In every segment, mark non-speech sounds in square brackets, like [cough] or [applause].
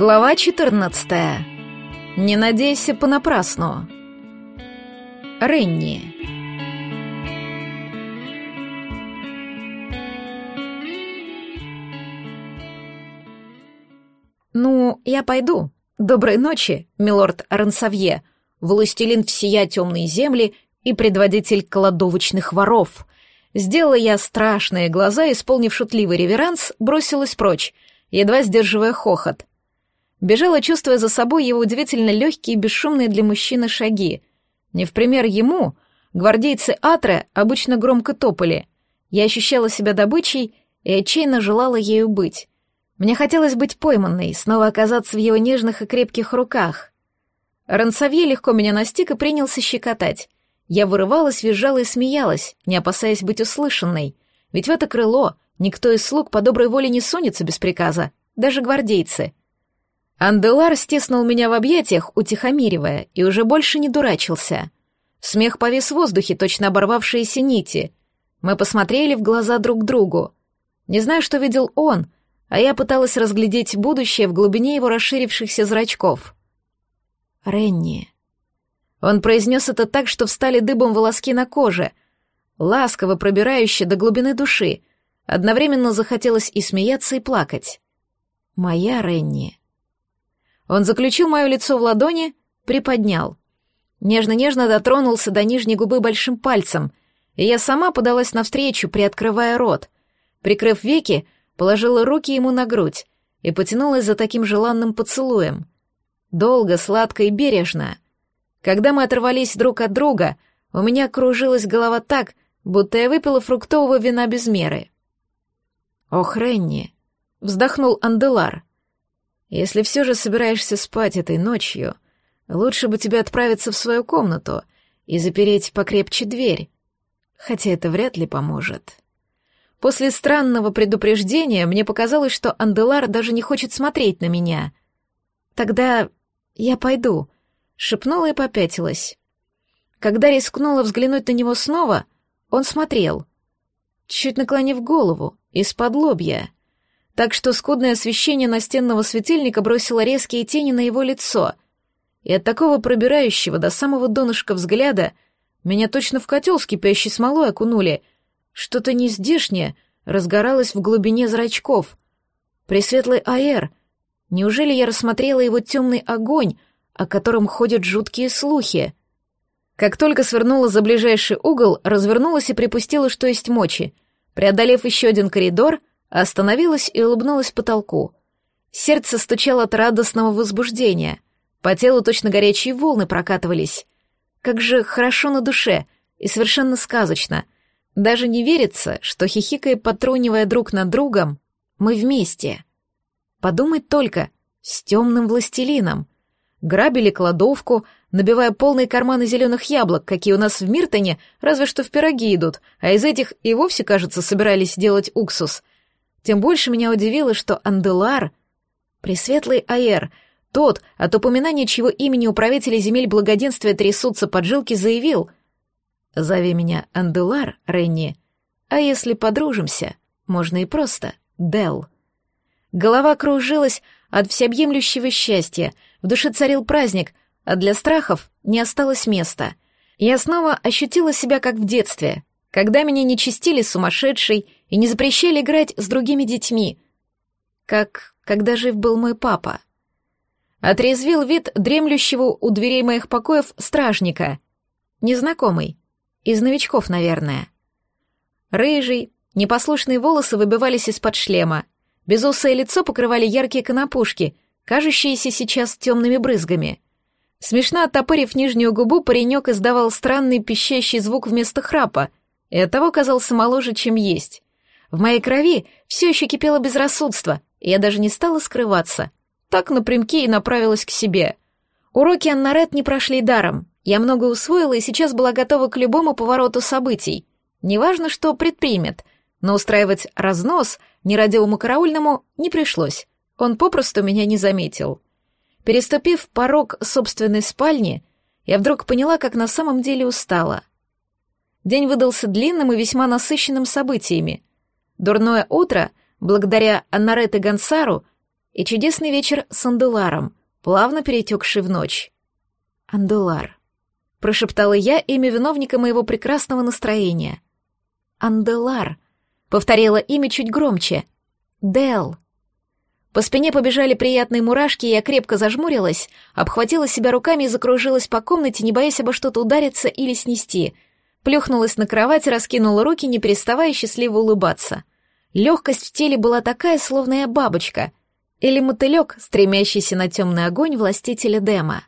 Глава 14. Не надейся понапрасну. Ренни. Ну, я пойду. Доброй ночи, милорд Рансавье, властелин всея темной земли и предводитель кладовочных воров. Сделала я страшные глаза, исполнив шутливый реверанс, бросилась прочь, едва сдерживая хохот. Бежала, чувствуя за собой его удивительно легкие и бесшумные для мужчины шаги. Не в пример ему, гвардейцы Атре обычно громко топали. Я ощущала себя добычей и отчаянно желала ею быть. Мне хотелось быть пойманной, снова оказаться в его нежных и крепких руках. Рансавье легко меня настиг и принялся щекотать. Я вырывалась, визжала и смеялась, не опасаясь быть услышанной. Ведь в это крыло никто из слуг по доброй воле не сунется без приказа, даже гвардейцы — Анделар стиснул меня в объятиях, утихомиривая, и уже больше не дурачился. Смех повис в воздухе, точно оборвавшиеся нити. Мы посмотрели в глаза друг другу. Не знаю, что видел он, а я пыталась разглядеть будущее в глубине его расширившихся зрачков. «Ренни». Он произнес это так, что встали дыбом волоски на коже, ласково пробирающе до глубины души. Одновременно захотелось и смеяться, и плакать. «Моя Ренни». Он заключил мое лицо в ладони, приподнял. Нежно-нежно дотронулся до нижней губы большим пальцем, и я сама подалась навстречу, приоткрывая рот. Прикрыв веки, положила руки ему на грудь и потянулась за таким желанным поцелуем. Долго, сладко и бережно. Когда мы оторвались друг от друга, у меня кружилась голова так, будто я выпила фруктового вина без меры. «Ох, Ренни!» — вздохнул Анделар. Если все же собираешься спать этой ночью, лучше бы тебе отправиться в свою комнату и запереть покрепче дверь, хотя это вряд ли поможет. После странного предупреждения мне показалось, что Анделар даже не хочет смотреть на меня. Тогда я пойду, шепнула и попятилась. Когда рискнула взглянуть на него снова, он смотрел, чуть наклонив голову, из-под лобья так что скудное освещение настенного светильника бросило резкие тени на его лицо, и от такого пробирающего до самого донышка взгляда меня точно в котел с кипящей смолой окунули. Что-то нездешнее разгоралось в глубине зрачков. Пресветлый Аэр. Неужели я рассмотрела его темный огонь, о котором ходят жуткие слухи? Как только свернула за ближайший угол, развернулась и припустила, что есть мочи. Преодолев еще один коридор, Остановилась и улыбнулась потолку. Сердце стучало от радостного возбуждения. По телу точно горячие волны прокатывались. Как же хорошо на душе и совершенно сказочно. Даже не верится, что, хихикая потрунивая друг над другом, мы вместе. Подумать только, с темным властелином. Грабили кладовку, набивая полные карманы зеленых яблок, какие у нас в Миртоне, разве что в пироги идут, а из этих и вовсе, кажется, собирались делать уксус — тем больше меня удивило, что Анделар, пресветлый Аэр, тот, от упоминания чьего имени управители земель благоденствия трясутся поджилки, заявил «Зови меня Анделар, Ренни, а если подружимся, можно и просто Дел». Голова кружилась от всеобъемлющего счастья, в душе царил праздник, а для страхов не осталось места. Я снова ощутила себя как в детстве, когда меня не чистили сумасшедшей и не запрещали играть с другими детьми, как когда жив был мой папа. Отрезвил вид дремлющего у дверей моих покоев стражника. Незнакомый. Из новичков, наверное. Рыжий, непослушные волосы выбивались из-под шлема. Безусое лицо покрывали яркие конопушки, кажущиеся сейчас темными брызгами. Смешно оттопырив нижнюю губу, паренек издавал странный пищащий звук вместо храпа, и оттого казался моложе, чем есть. В моей крови все еще кипело безрассудство, и я даже не стала скрываться. Так напрямки и направилась к себе. Уроки Аннарет не прошли даром. Я много усвоила и сейчас была готова к любому повороту событий. Неважно, что предпримет, но устраивать разнос нерадивому караульному не пришлось. Он попросту меня не заметил. Переступив порог собственной спальни, я вдруг поняла, как на самом деле устала. День выдался длинным и весьма насыщенным событиями. Дурное утро, благодаря Аннарет и Гонсару, и чудесный вечер с Анделаром, плавно перетекший в ночь. «Анделар», — прошептала я имя виновника моего прекрасного настроения. «Анделар», — повторила имя чуть громче. «Дел». По спине побежали приятные мурашки, и я крепко зажмурилась, обхватила себя руками и закружилась по комнате, не боясь обо что-то удариться или снести. Плюхнулась на кровать, раскинула руки, не переставая счастливо улыбаться. Легкость в теле была такая, словно я бабочка. Или мотылек, стремящийся на темный огонь властителя Дема.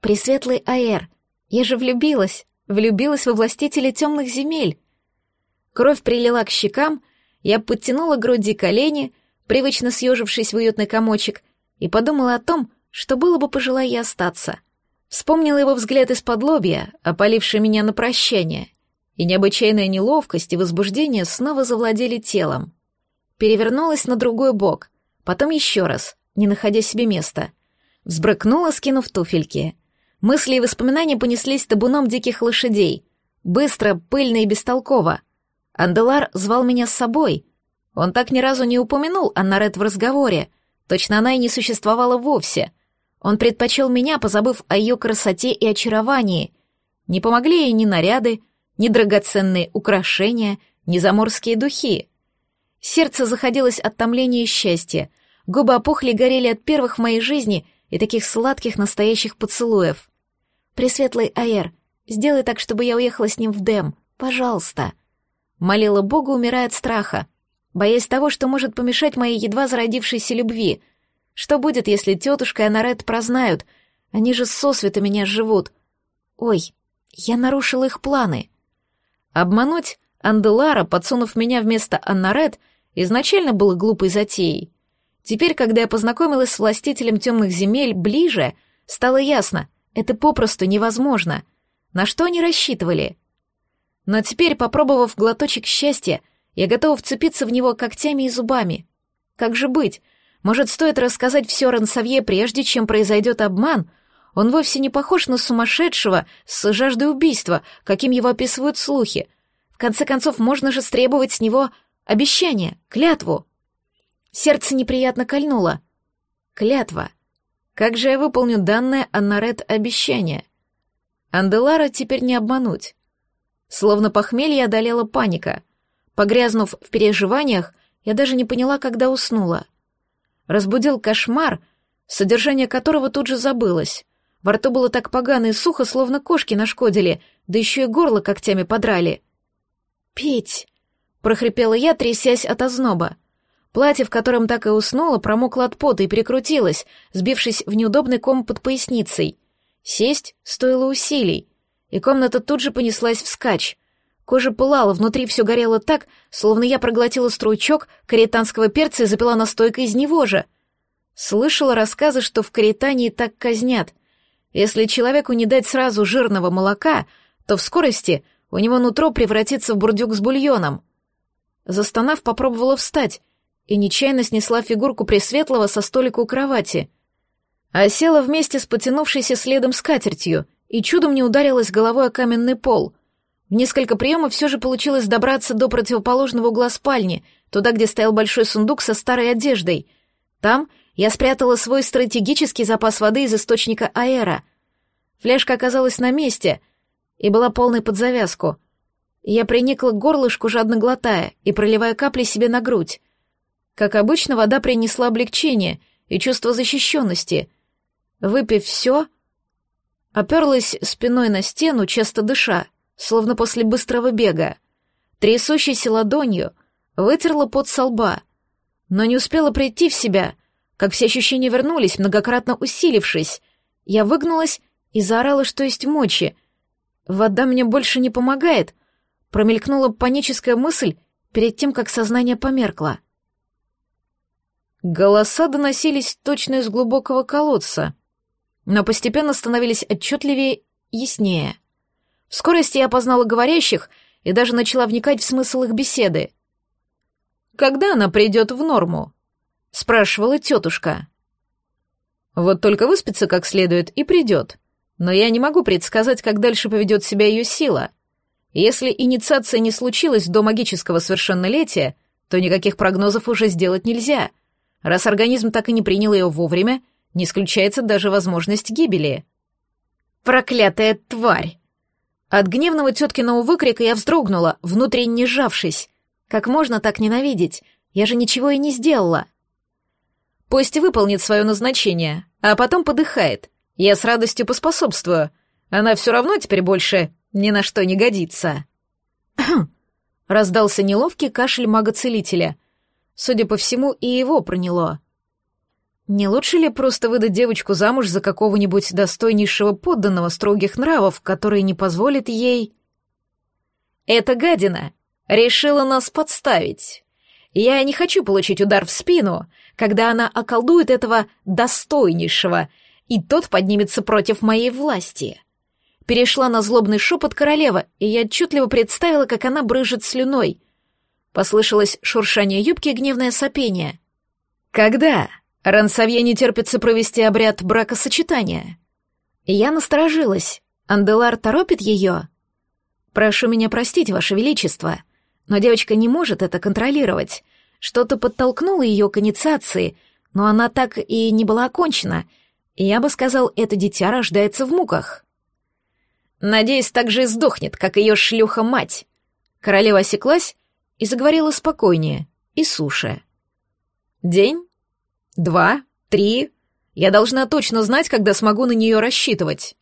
Пресветлый Аэр, я же влюбилась, влюбилась во властителя темных земель. Кровь прилила к щекам, я подтянула к груди колени — привычно съежившись в уютный комочек, и подумала о том, что было бы, пожелая остаться. Вспомнила его взгляд из-под лобья, опаливший меня на прощание, и необычайная неловкость и возбуждение снова завладели телом. Перевернулась на другой бок, потом еще раз, не находя себе места. Взбрыкнула, скинув туфельки. Мысли и воспоминания понеслись табуном диких лошадей. Быстро, пыльно и бестолково. Анделар звал меня с собой — он так ни разу не упомянул Аннарет в разговоре. Точно она и не существовала вовсе. Он предпочел меня, позабыв о ее красоте и очаровании. Не помогли ей ни наряды, ни драгоценные украшения, ни заморские духи. Сердце заходилось от томления и счастья. Губы опухли горели от первых в моей жизни и таких сладких настоящих поцелуев. «Пресветлый Аэр, сделай так, чтобы я уехала с ним в Дэм, пожалуйста». Молила Бога, умирая от страха боясь того, что может помешать моей едва зародившейся любви. Что будет, если тетушка и Анарет прознают? Они же сосвета меня живут. Ой, я нарушила их планы. Обмануть Анделара, подсунув меня вместо Аннарет, изначально было глупой затеей. Теперь, когда я познакомилась с властителем темных земель ближе, стало ясно, это попросту невозможно. На что они рассчитывали? Но теперь, попробовав глоточек счастья, я готова вцепиться в него когтями и зубами. Как же быть? Может, стоит рассказать все Рансавье, прежде чем произойдет обман? Он вовсе не похож на сумасшедшего с жаждой убийства, каким его описывают слухи. В конце концов, можно же стребовать с него обещание, клятву. Сердце неприятно кольнуло. Клятва. Как же я выполню данное Аннарет обещание? Анделара теперь не обмануть. Словно похмелье одолела паника — Погрязнув в переживаниях, я даже не поняла, когда уснула. Разбудил кошмар, содержание которого тут же забылось. Во рту было так погано и сухо, словно кошки нашкодили, да еще и горло когтями подрали. «Петь!» — прохрипела я, трясясь от озноба. Платье, в котором так и уснула, промокло от пота и перекрутилось, сбившись в неудобный ком под поясницей. Сесть стоило усилий, и комната тут же понеслась вскачь. Кожа пылала, внутри все горело так, словно я проглотила струйчок каританского перца и запила настойкой из него же. Слышала рассказы, что в Каритании так казнят. Если человеку не дать сразу жирного молока, то в скорости у него нутро превратится в бурдюк с бульоном. Застонав, попробовала встать и нечаянно снесла фигурку Пресветлого со столика у кровати. А села вместе с потянувшейся следом скатертью и чудом не ударилась головой о каменный пол — в несколько приемов все же получилось добраться до противоположного угла спальни, туда, где стоял большой сундук со старой одеждой. Там я спрятала свой стратегический запас воды из источника аэра. Фляжка оказалась на месте и была полной под завязку. Я приникла к горлышку, жадно глотая и проливая капли себе на грудь. Как обычно, вода принесла облегчение и чувство защищенности. Выпив все, оперлась спиной на стену, часто дыша, словно после быстрого бега. Трясущейся ладонью вытерла пот со лба, но не успела прийти в себя, как все ощущения вернулись, многократно усилившись. Я выгнулась и заорала, что есть мочи. «Вода мне больше не помогает», — промелькнула паническая мысль перед тем, как сознание померкло. Голоса доносились точно из глубокого колодца, но постепенно становились отчетливее, яснее. В скорости я опознала говорящих и даже начала вникать в смысл их беседы. «Когда она придет в норму?» — спрашивала тетушка. «Вот только выспится как следует и придет. Но я не могу предсказать, как дальше поведет себя ее сила. Если инициация не случилась до магического совершеннолетия, то никаких прогнозов уже сделать нельзя. Раз организм так и не принял ее вовремя, не исключается даже возможность гибели. Проклятая тварь! От гневного теткиного выкрика я вздрогнула, внутренне сжавшись. Как можно так ненавидеть? Я же ничего и не сделала. Пусть выполнит свое назначение, а потом подыхает. Я с радостью поспособствую. Она все равно теперь больше ни на что не годится. [clears throat] Раздался неловкий кашель мага-целителя. Судя по всему, и его проняло. Не лучше ли просто выдать девочку замуж за какого-нибудь достойнейшего подданного строгих нравов, который не позволит ей... Эта гадина решила нас подставить. Я не хочу получить удар в спину, когда она околдует этого достойнейшего, и тот поднимется против моей власти. Перешла на злобный шепот королева, и я отчетливо представила, как она брыжет слюной. Послышалось шуршание юбки и гневное сопение. «Когда?» Рансавье не терпится провести обряд бракосочетания. Я насторожилась. Анделар торопит ее. Прошу меня простить, Ваше Величество, но девочка не может это контролировать. Что-то подтолкнуло ее к инициации, но она так и не была окончена. Я бы сказал, это дитя рождается в муках. Надеюсь, так же и сдохнет, как ее шлюха-мать. Королева осеклась и заговорила спокойнее и суше. День Два? Три? Я должна точно знать, когда смогу на нее рассчитывать.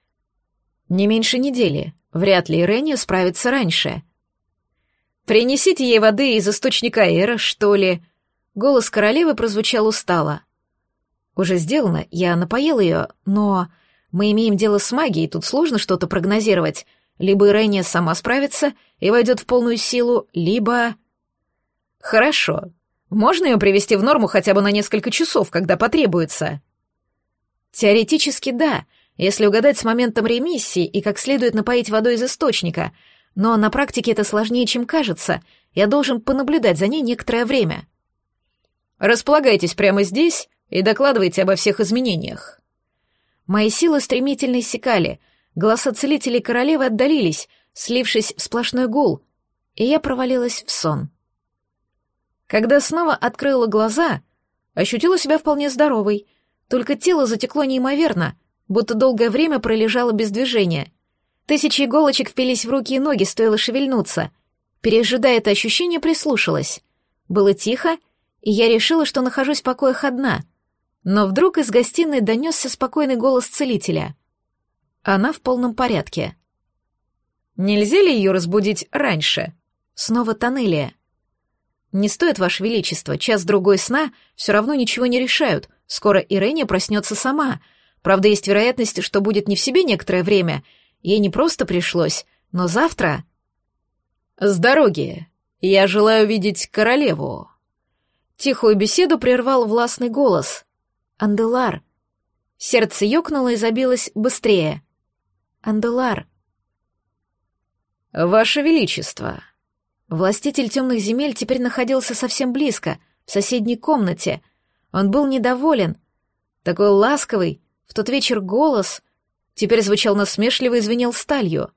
Не меньше недели. Вряд ли Ирения справится раньше. Принесите ей воды из источника Эра, что ли. Голос королевы прозвучал устало. Уже сделано, я напоил ее, но мы имеем дело с магией, тут сложно что-то прогнозировать. Либо Ирения сама справится и войдет в полную силу, либо... Хорошо, можно ее привести в норму хотя бы на несколько часов, когда потребуется? Теоретически да, если угадать с моментом ремиссии и как следует напоить водой из источника, но на практике это сложнее, чем кажется. Я должен понаблюдать за ней некоторое время. Располагайтесь прямо здесь и докладывайте обо всех изменениях. Мои силы стремительно иссякали, голоса целителей королевы отдалились, слившись в сплошной гул, и я провалилась в сон. Когда снова открыла глаза, ощутила себя вполне здоровой, только тело затекло неимоверно, будто долгое время пролежало без движения. Тысячи иголочек впились в руки и ноги, стоило шевельнуться. Пережидая это ощущение, прислушалась. Было тихо, и я решила, что нахожусь в покоях одна. Но вдруг из гостиной донесся спокойный голос целителя. Она в полном порядке. «Нельзя ли ее разбудить раньше?» Снова Танелия. «Не стоит, Ваше Величество, час-другой сна все равно ничего не решают. Скоро Ирэния проснется сама. Правда, есть вероятность, что будет не в себе некоторое время. Ей не просто пришлось, но завтра...» «С дороги. Я желаю видеть королеву». Тихую беседу прервал властный голос. «Анделар». Сердце ёкнуло и забилось быстрее. «Анделар». «Ваше Величество», Властитель темных земель теперь находился совсем близко, в соседней комнате. Он был недоволен. Такой ласковый, в тот вечер голос теперь звучал насмешливо и звенел сталью.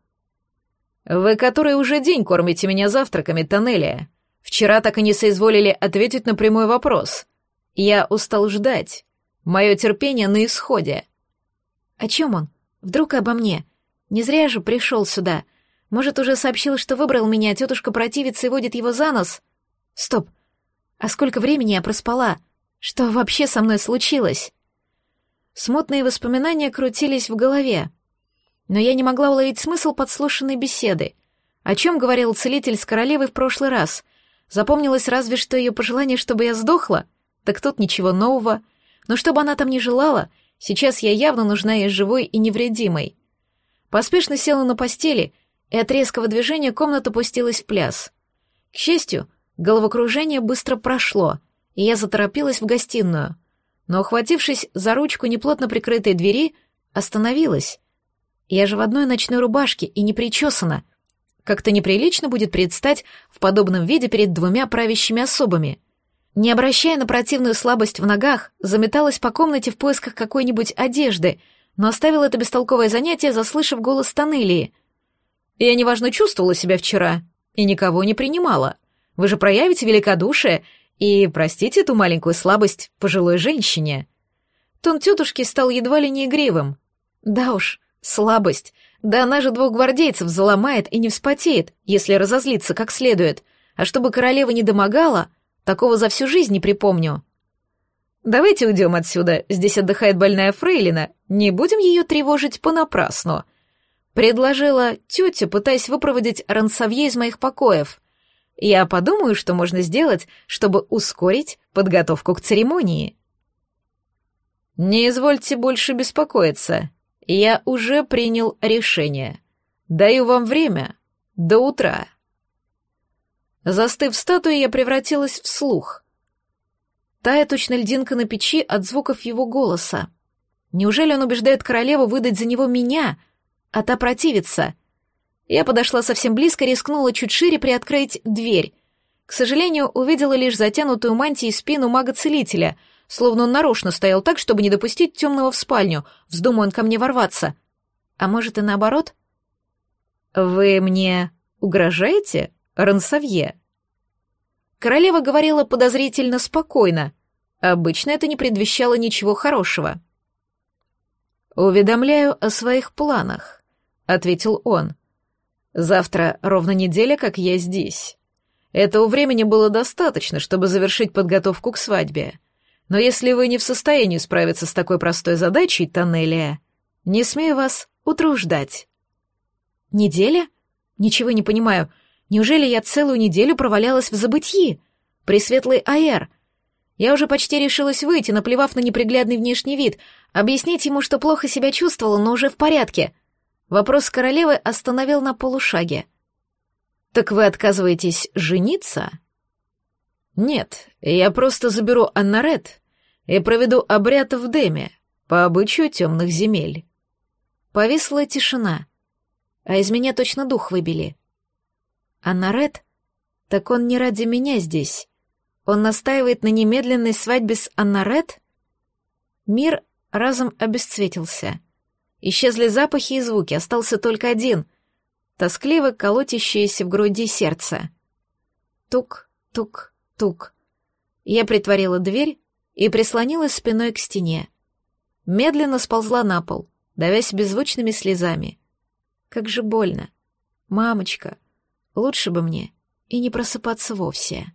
«Вы который уже день кормите меня завтраками, Тоннелия. Вчера так и не соизволили ответить на прямой вопрос. Я устал ждать. Мое терпение на исходе». «О чем он? Вдруг обо мне? Не зря же пришел сюда. Может, уже сообщил, что выбрал меня, а тетушка противится и водит его за нос? Стоп. А сколько времени я проспала? Что вообще со мной случилось? Смутные воспоминания крутились в голове. Но я не могла уловить смысл подслушанной беседы. О чем говорил целитель с королевой в прошлый раз? Запомнилось разве что ее пожелание, чтобы я сдохла? Так тут ничего нового. Но чтобы она там не желала, сейчас я явно нужна ей живой и невредимой. Поспешно села на постели и от резкого движения комната пустилась в пляс. К счастью, головокружение быстро прошло, и я заторопилась в гостиную, но, ухватившись за ручку неплотно прикрытой двери, остановилась. Я же в одной ночной рубашке и не причесана. Как-то неприлично будет предстать в подобном виде перед двумя правящими особами. Не обращая на противную слабость в ногах, заметалась по комнате в поисках какой-нибудь одежды, но оставила это бестолковое занятие, заслышав голос Танелии — я неважно чувствовала себя вчера и никого не принимала. Вы же проявите великодушие И простите эту маленькую слабость пожилой женщине. Тон тетушки стал едва ли не игривым. Да уж, слабость. Да она же двух гвардейцев заломает и не вспотеет, если разозлиться как следует. А чтобы королева не домогала, такого за всю жизнь не припомню. Давайте уйдем отсюда, здесь отдыхает больная фрейлина, не будем ее тревожить понапрасну. Предложила тетя, пытаясь выпроводить Рансавье из моих покоев. Я подумаю, что можно сделать, чтобы ускорить подготовку к церемонии. Не извольте больше беспокоиться. Я уже принял решение. Даю вам время. До утра. Застыв в статуе, я превратилась в слух. Тая точно льдинка на печи от звуков его голоса. Неужели он убеждает королеву выдать за него меня, а та противится? Я подошла совсем близко, рискнула чуть шире приоткрыть дверь. К сожалению, увидела лишь затянутую мантией спину мага-целителя, словно он нарочно стоял так, чтобы не допустить темного в спальню, вздумая он ко мне ворваться. А может и наоборот? «Вы мне угрожаете, Рансавье?» Королева говорила подозрительно спокойно. Обычно это не предвещало ничего хорошего. «Уведомляю о своих планах», — ответил он. «Завтра ровно неделя, как я здесь. Этого времени было достаточно, чтобы завершить подготовку к свадьбе. Но если вы не в состоянии справиться с такой простой задачей, Тоннелия, не смею вас утруждать». «Неделя? Ничего не понимаю. Неужели я целую неделю провалялась в забытии? Пресветлый Аэр — я уже почти решилась выйти, наплевав на неприглядный внешний вид, объяснить ему, что плохо себя чувствовала, но уже в порядке. Вопрос королевы остановил на полушаге. «Так вы отказываетесь жениться?» «Нет, я просто заберу Аннарет и проведу обряд в Деме, по обычаю темных земель». Повисла тишина, а из меня точно дух выбили. «Аннарет? Так он не ради меня здесь». Он настаивает на немедленной свадьбе с Аннарет? Мир разом обесцветился. Исчезли запахи и звуки, остался только один — тоскливо колотящееся в груди сердце. Тук, тук, тук. Я притворила дверь и прислонилась спиной к стене. Медленно сползла на пол, давясь беззвучными слезами. Как же больно. Мамочка, лучше бы мне и не просыпаться вовсе.